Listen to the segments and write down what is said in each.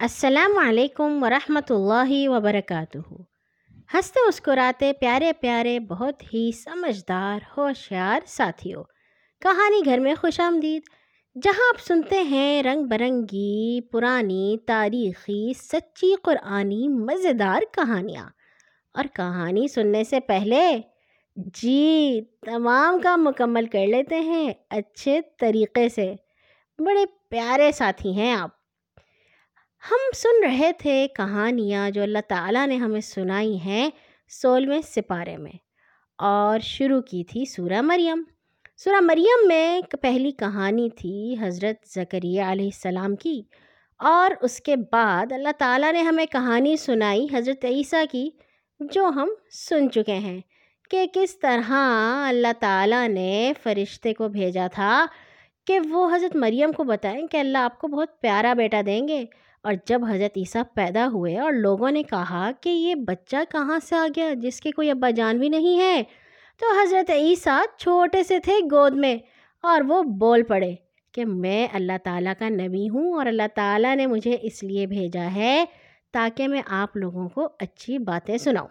السلام علیکم ورحمۃ اللہ وبرکاتہ۔ ہنستے مسکراتے پیارے پیارے بہت ہی سمجھدار، ہوشیار ساتھیوں، کہانی گھر میں خوش آمدید۔ جہاں آپ سنتے ہیں رنگ برنگی، پرانی تاریخی، سچی قرآنی مزیدار کہانیاں۔ اور کہانی سننے سے پہلے جی تمام کام مکمل کر لیتے ہیں اچھے طریقے سے۔ بڑے پیارے ساتھی ہیں آپ۔ ہم سن رہے تھے کہانیاں جو اللہ تعالیٰ نے ہمیں سنائی ہیں سولہویں سپارے میں، اور شروع کی تھی سورہ مریم۔ سورہ مریم میں ایک پہلی کہانی تھی حضرت ذکریہ علیہ السلام کی، اور اس کے بعد اللہ تعالیٰ نے ہمیں کہانی سنائی حضرت عیسیٰ کی، جو ہم سن چکے ہیں۔ کہ کس طرح اللہ تعالیٰ نے فرشتے کو بھیجا تھا کہ وہ حضرت مریم کو بتائیں کہ اللہ آپ کو بہت پیارا بیٹا دیں گے۔ اور جب حضرت عیسیٰ پیدا ہوئے اور لوگوں نے کہا کہ یہ بچہ کہاں سے آ گیا جس کے کوئی ابا جان بھی نہیں ہے، تو حضرت عیسیٰ چھوٹے سے تھے گود میں اور وہ بول پڑے کہ میں اللہ تعالیٰ کا نبی ہوں اور اللہ تعالیٰ نے مجھے اس لیے بھیجا ہے تاکہ میں آپ لوگوں کو اچھی باتیں سناؤں۔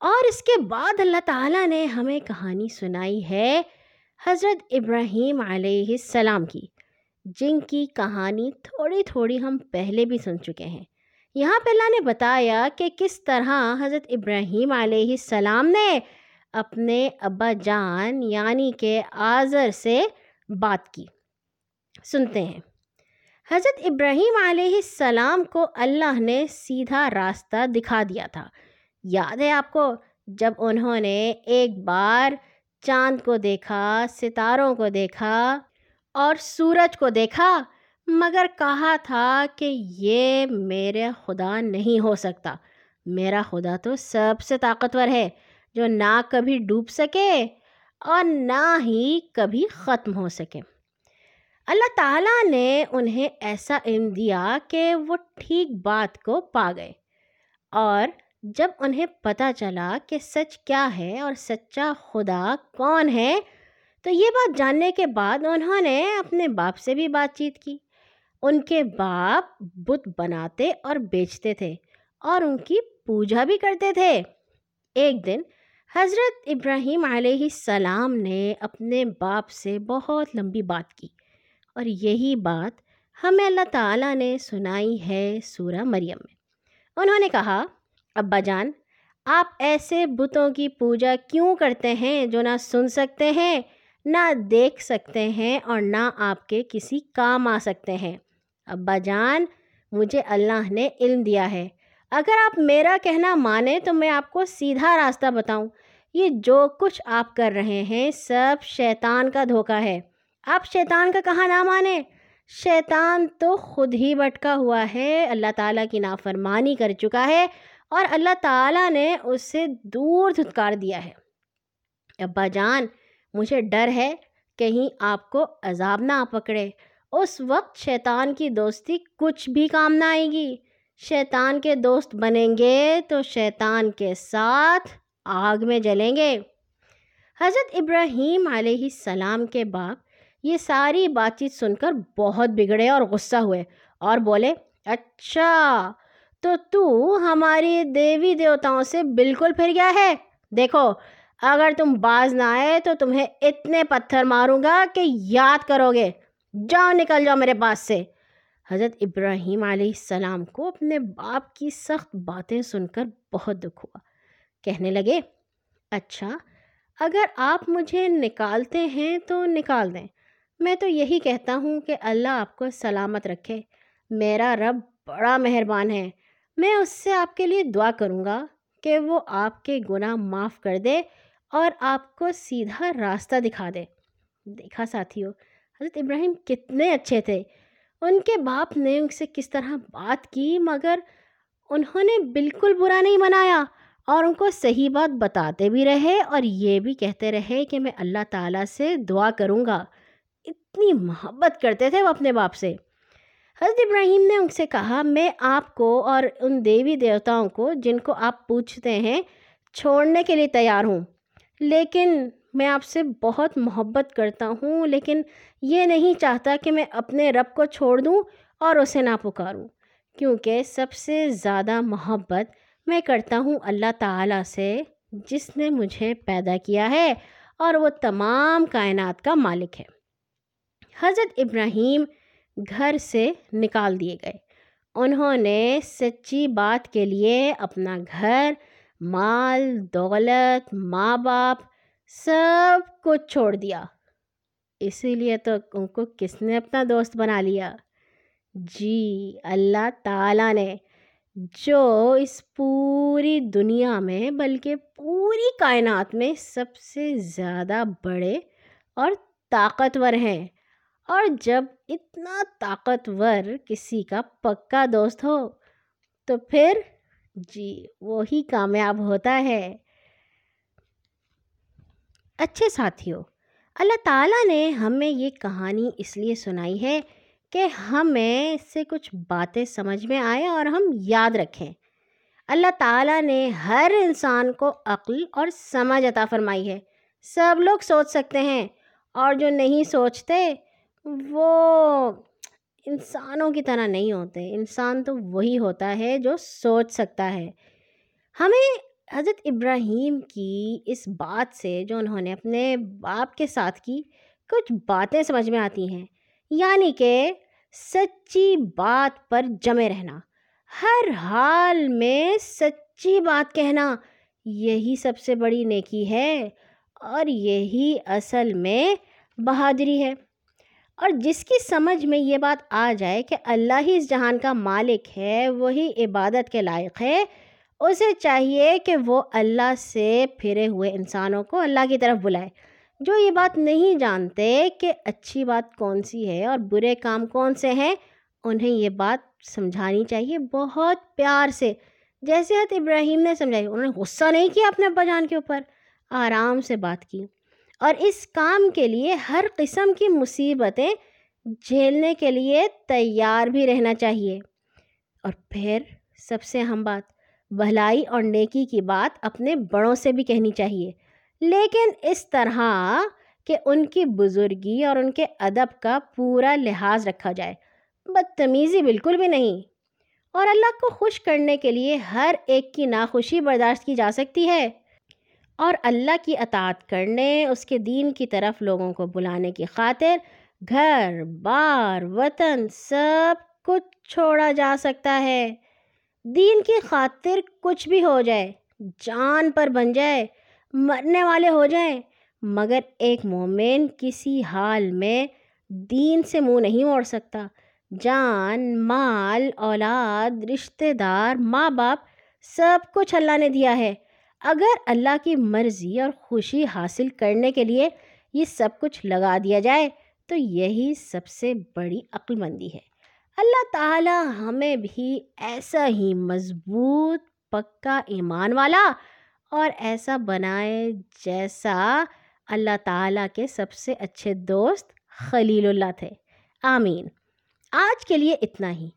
اور اس کے بعد اللہ تعالیٰ نے ہمیں کہانی سنائی ہے حضرت ابراہیم علیہ السلام کی۔ جن کی کہانی تھوڑی تھوڑی ہم پہلے بھی سن چکے ہیں۔ یہاں پہ اللہ نے بتایا کہ کس طرح حضرت ابراہیم علیہ السلام نے اپنے ابا جان یعنی کہ آذر سے بات کی۔ سنتے ہیں۔ حضرت ابراہیم علیہ السلام کو اللہ نے سیدھا راستہ دکھا دیا تھا۔ یاد ہے آپ کو جب انہوں نے ایک بار چاند کو دیکھا، ستاروں کو دیکھا اور سورج کو دیکھا، مگر کہا تھا کہ یہ میرے خدا نہیں ہو سکتا۔ میرا خدا تو سب سے طاقتور ہے، جو نہ کبھی ڈوب سکے اور نہ ہی کبھی ختم ہو سکے۔ اللہ تعالیٰ نے انہیں ایسا علم دیا کہ وہ ٹھیک بات کو پا گئے۔ اور جب انہیں پتہ چلا کہ سچ کیا ہے اور سچا خدا کون ہے تو یہ بات جاننے کے بعد انہوں نے اپنے باپ سے بھی بات چیت کی۔ ان کے باپ بت بناتے اور بیچتے تھے اور ان کی پوجا بھی کرتے تھے۔ ایک دن حضرت ابراہیم علیہ السلام نے اپنے باپ سے بہت لمبی بات کی اور یہی بات ہمیں اللہ تعالیٰ نے سنائی ہے سورہ مریم میں۔ انہوں نے کہا، ابا جان، آپ ایسے بتوں کی پوجا کیوں کرتے ہیں جو نہ سن سکتے ہیں؟ نہ دیکھ سکتے ہیں اور نہ آپ کے کسی کام آ سکتے ہیں۔ ابا جان، مجھے اللہ نے علم دیا ہے۔ اگر آپ میرا کہنا مانیں تو میں آپ کو سیدھا راستہ بتاؤں۔ یہ جو کچھ آپ کر رہے ہیں، سب شیطان کا دھوکہ ہے۔ آپ شیطان کا کہاں نہ مانیں؟ شیطان تو خود ہی بٹکا ہوا ہے، اللہ تعالیٰ کی نافرمانی کر چکا ہے اور اللہ تعالیٰ نے اس سے دور دھتکار دیا ہے۔ ابا جان مجھے ڈر ہے کہیں آپ کو عذاب نہ پکڑے۔ اس وقت شیطان کی دوستی کچھ بھی کام نہ آئے گی۔ شیطان کے دوست بنیں گے تو شیطان کے ساتھ آگ میں جلیں گے۔ حضرت ابراہیم علیہ السلام کے باپ یہ ساری بات چیت سن کر بہت بگڑے اور غصہ ہوئے اور بولے اچھا تو تو ہماری دیوی دیوتاؤں سے بالکل پھر گیا ہے۔ دیکھو اگر تم باز نہ آئے تو تمہیں اتنے پتھر ماروں گا کہ یاد کرو گے۔ جاؤ نکل جاؤ میرے پاس سے۔ حضرت ابراہیم علیہ السلام کو اپنے باپ کی سخت باتیں سن کر بہت دکھ ہوا۔ کہنے لگے اچھا اگر آپ مجھے نکالتے ہیں تو نکال دیں۔ میں تو یہی کہتا ہوں کہ اللہ آپ کو سلامت رکھے۔ میرا رب بڑا مہربان ہے۔ میں اس سے آپ کے لیے دعا کروں گا کہ وہ آپ کے گناہ معاف کر دے۔ اور آپ کو سیدھا راستہ دکھا دے۔ دیکھا ساتھیوں حضرت ابراہیم کتنے اچھے تھے۔ ان کے باپ نے ان سے کس طرح بات کی مگر انہوں نے بالکل برا نہیں منایا اور ان کو صحیح بات بتاتے بھی رہے اور یہ بھی کہتے رہے کہ میں اللہ تعالیٰ سے دعا کروں گا۔ اتنی محبت کرتے تھے وہ اپنے باپ سے۔ حضرت ابراہیم نے ان سے کہا، میں آپ کو اور ان دیوی دیوتاؤں کو جن کو آپ پوچھتے ہیں، چھوڑنے کے لیے تیار ہوں۔ لیکن میں آپ سے بہت محبت کرتا ہوں، لیکن یہ نہیں چاہتا کہ میں اپنے رب کو چھوڑ دوں اور اسے نہ پکاروں۔ کیونکہ سب سے زیادہ محبت میں کرتا ہوں اللہ تعالیٰ سے، جس نے مجھے پیدا کیا ہے اور وہ تمام کائنات کا مالک ہے۔ حضرت ابراہیم گھر سے نکال دیے گئے۔ انہوں نے سچی بات کے لیے اپنا گھر مال، دولت، ماں باپ سب کچھ چھوڑ دیا۔ اسی لیے تو ان کو کس نے اپنا دوست بنا لیا؟ جی اللہ تعالیٰ نے، جو اس پوری دنیا میں بلکہ پوری کائنات میں سب سے زیادہ بڑے اور طاقتور ہیں۔ اور جب اتنا طاقتور کسی کا پکا دوست ہو، تو پھر جی وہی کامیاب ہوتا ہے۔ اچھے ساتھیوں، اللہ تعالیٰ نے ہمیں یہ کہانی اس لیے سنائی ہے کہ ہمیں اس سے کچھ باتیں سمجھ میں آئیں اور ہم یاد رکھیں۔ اللہ تعالیٰ نے ہر انسان کو عقل اور سمجھ عطا فرمائی ہے۔ سب لوگ سوچ سکتے ہیں اور جو نہیں سوچتے، وہ انسانوں کی طرح نہیں ہوتے۔ انسان تو وہی ہوتا ہے جو سوچ سکتا ہے۔ ہمیں حضرت ابراہیم کی اس بات سے جو انہوں نے اپنے باپ کے ساتھ کی، کچھ باتیں سمجھ میں آتی ہیں۔ یعنی کہ سچی بات پر جمے رہنا۔ ہر حال میں سچی بات کہنا یہی سب سے بڑی نیکی ہے اور یہی اصل میں بہادری ہے۔ اور جس کی سمجھ میں یہ بات آ جائے کہ اللہ ہی اس جہان کا مالک ہے، وہی عبادت کے لائق ہے، اسے چاہیے کہ وہ اللہ سے پھرے ہوئے انسانوں کو اللہ کی طرف بلائے۔ جو یہ بات نہیں جانتے کہ اچھی بات کون سی ہے اور برے کام کون سے ہیں، انہیں یہ بات سمجھانی چاہیے بہت پیار سے۔ جیسے حت ابراہیم نے سمجھائی، انہوں نے غصہ نہیں کیا اپنے ابا جان کے اوپر، آرام سے بات کی۔ اور اس کام کے لیے ہر قسم کی مصیبتیں جھیلنے کے لیے تیار بھی رہنا چاہیے۔ اور پھر سب سے اہم بات، بھلائی اور نیکی کی بات اپنے بڑوں سے بھی کہنی چاہیے۔ لیکن اس طرح کہ ان کی بزرگی اور ان کے ادب کا پورا لحاظ رکھا جائے، بدتمیزی بالکل بھی نہیں۔ اور اللہ کو خوش کرنے کے لیے ہر ایک کی ناخوشی برداشت کی جا سکتی ہے۔ اور اللہ کی اطاعت کرنے، اس کے دین کی طرف لوگوں کو بلانے کی خاطر گھر، بار، وطن، سب کچھ چھوڑا جا سکتا ہے۔ دین کی خاطر کچھ بھی ہو جائے، جان پر بن جائے، مرنے والے ہو جائیں، مگر ایک مومن کسی حال میں دین سے منہ نہیں موڑ سکتا۔ جان، مال، اولاد، رشتہ دار، ماں باپ، سب کچھ اللہ نے دیا ہے۔ اگر اللہ کی مرضی اور خوشی حاصل کرنے کے لیے یہ سب کچھ لگا دیا جائے، تو یہی سب سے بڑی عقل مندی ہے۔ اللہ تعالیٰ ہمیں بھی ایسا ہی مضبوط، پکا ایمان والا اور ایسا بنائے جیسا اللہ تعالیٰ کے سب سے اچھے دوست خلیل اللہ تھے۔ آمین۔ آج کے لیے اتنا ہی۔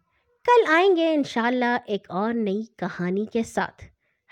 کل آئیں گے انشاءاللہ ایک اور نئی کہانی کے ساتھ۔